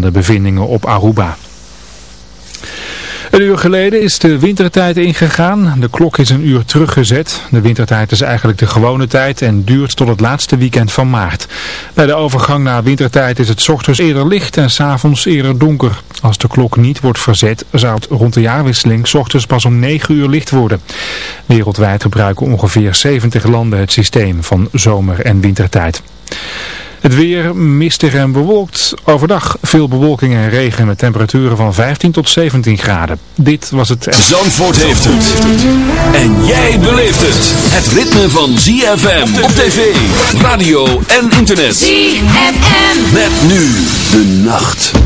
van de bevindingen op Aruba. Een uur geleden is de wintertijd ingegaan. De klok is een uur teruggezet. De wintertijd is eigenlijk de gewone tijd en duurt tot het laatste weekend van maart. Bij de overgang naar wintertijd is het ochtends eerder licht en s'avonds eerder donker. Als de klok niet wordt verzet zou het rond de jaarwisseling ochtends pas om 9 uur licht worden. Wereldwijd gebruiken ongeveer 70 landen het systeem van zomer- en wintertijd. Het weer mistig en bewolkt. Overdag veel bewolking en regen met temperaturen van 15 tot 17 graden. Dit was het... Zandvoort heeft het. En jij beleeft het. Het ritme van ZFM op tv, radio en internet. ZFM. Met nu de nacht.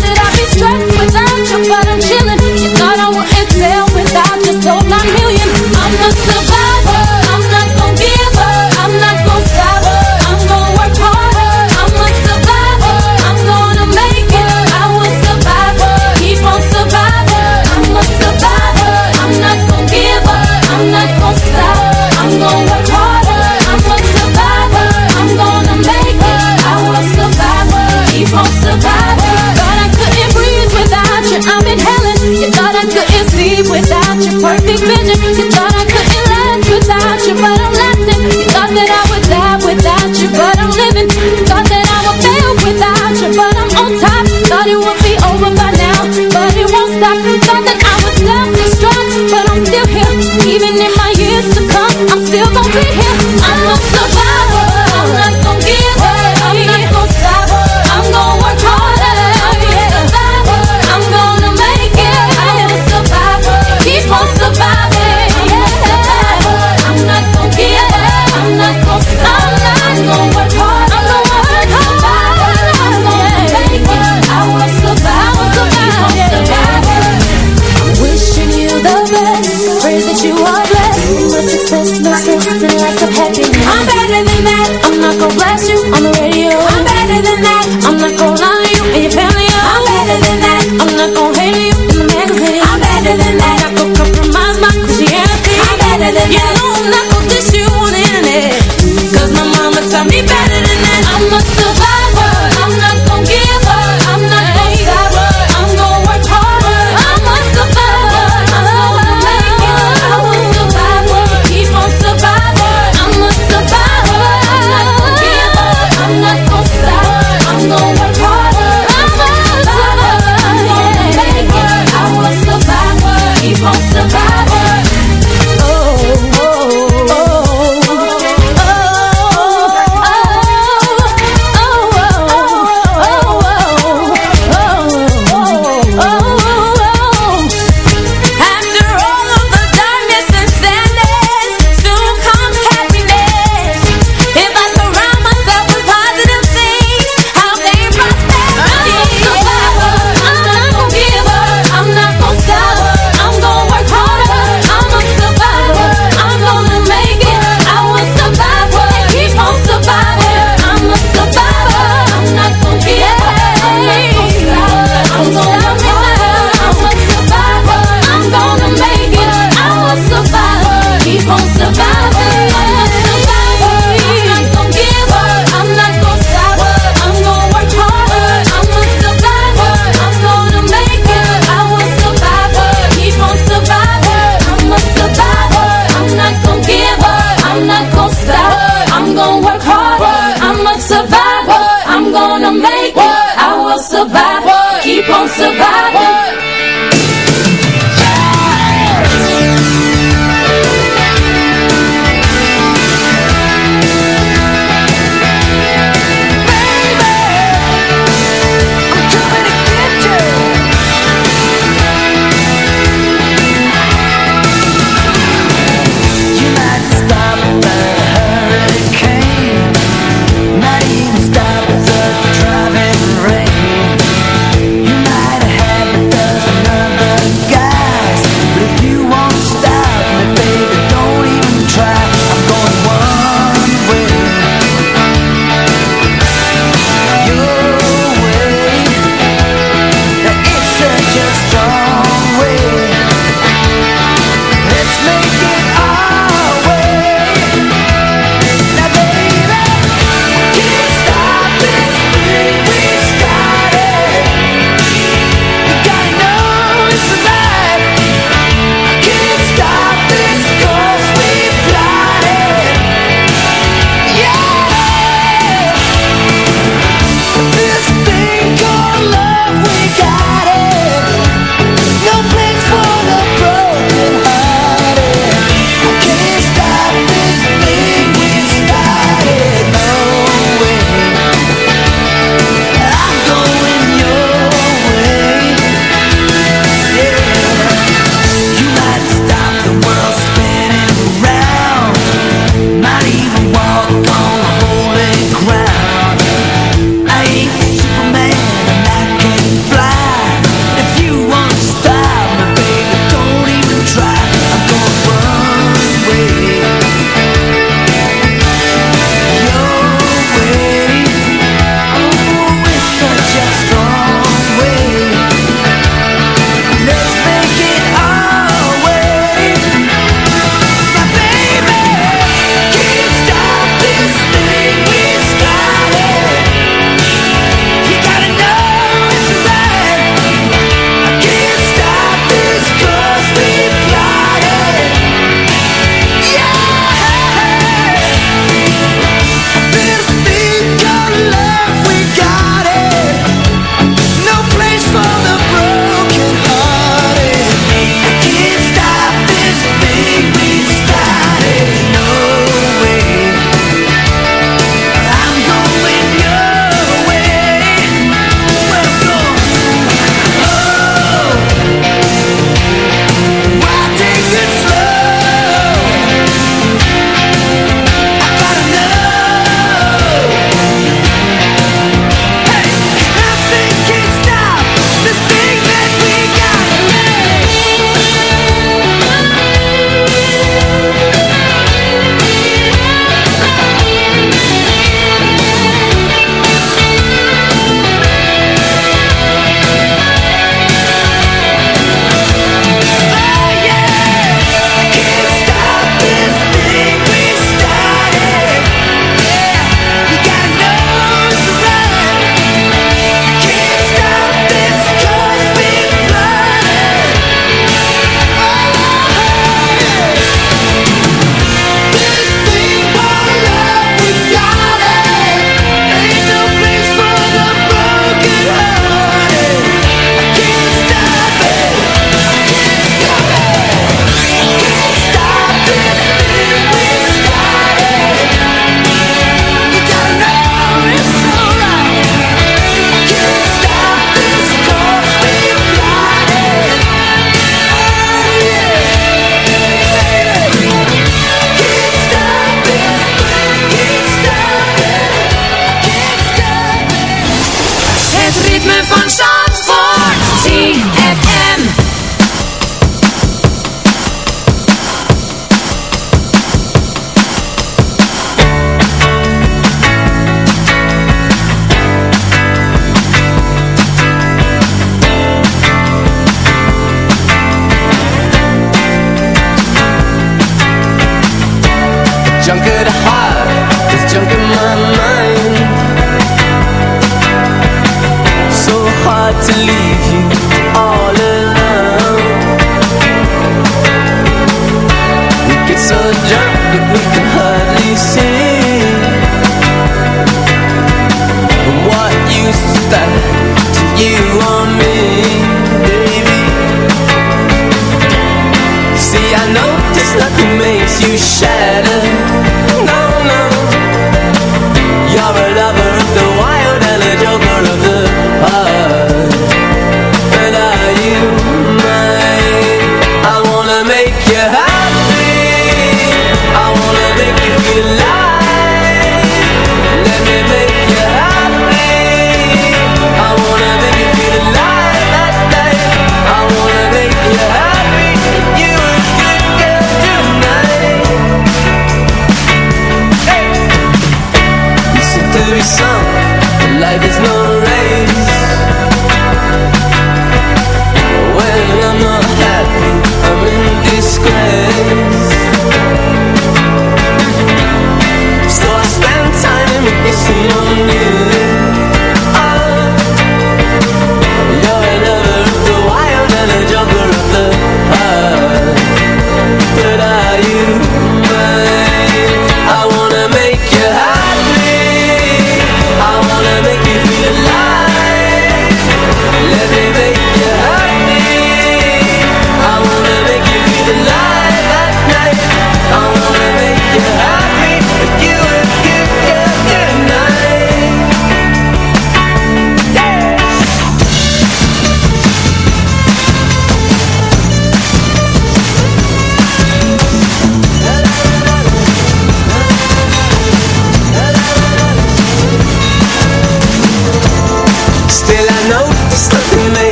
living. Thought that I would fail without you, but I'm on top. Thought it would.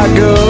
I go.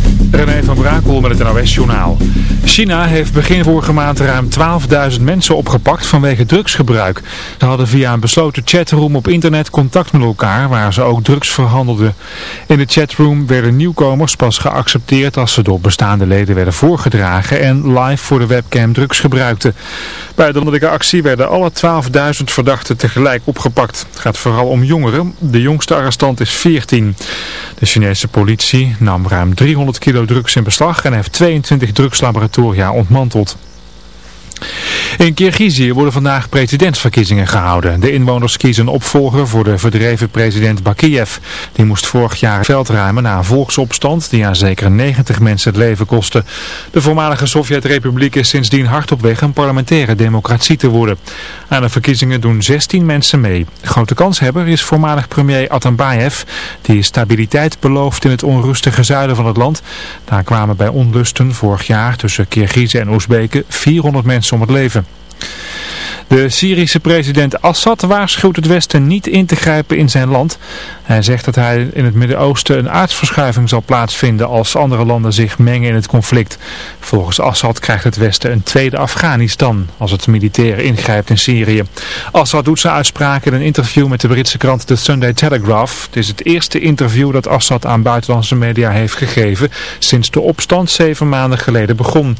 René van Brakel met het NOS-journaal. China heeft begin vorige maand ruim 12.000 mensen opgepakt vanwege drugsgebruik. Ze hadden via een besloten chatroom op internet contact met elkaar waar ze ook drugs verhandelden. In de chatroom werden nieuwkomers pas geaccepteerd als ze door bestaande leden werden voorgedragen en live voor de webcam drugs gebruikten. Bij de landelijke actie werden alle 12.000 verdachten tegelijk opgepakt. Het gaat vooral om jongeren. De jongste arrestant is 14. De Chinese politie nam ruim 300 kilo drugs in beslag en heeft 22 drugslaboratoria ontmanteld. In Kirgizië worden vandaag presidentsverkiezingen gehouden. De inwoners kiezen opvolger voor de verdreven president Bakiev. Die moest vorig jaar veld ruimen na een volksopstand die aan zeker 90 mensen het leven kostte. De voormalige Sovjet-republiek is sindsdien hard op weg een parlementaire democratie te worden. Aan de verkiezingen doen 16 mensen mee. Grote kanshebber is voormalig premier Atambayev, die stabiliteit belooft in het onrustige zuiden van het land. Daar kwamen bij onlusten vorig jaar tussen Kirgizen en Oezbeken 400 mensen om het leven. De Syrische president Assad waarschuwt het Westen niet in te grijpen in zijn land. Hij zegt dat hij in het Midden-Oosten een aardsverschuiving zal plaatsvinden als andere landen zich mengen in het conflict. Volgens Assad krijgt het Westen een tweede Afghanistan als het militair ingrijpt in Syrië. Assad doet zijn uitspraken in een interview met de Britse krant The Sunday Telegraph. Het is het eerste interview dat Assad aan buitenlandse media heeft gegeven sinds de opstand zeven maanden geleden begon.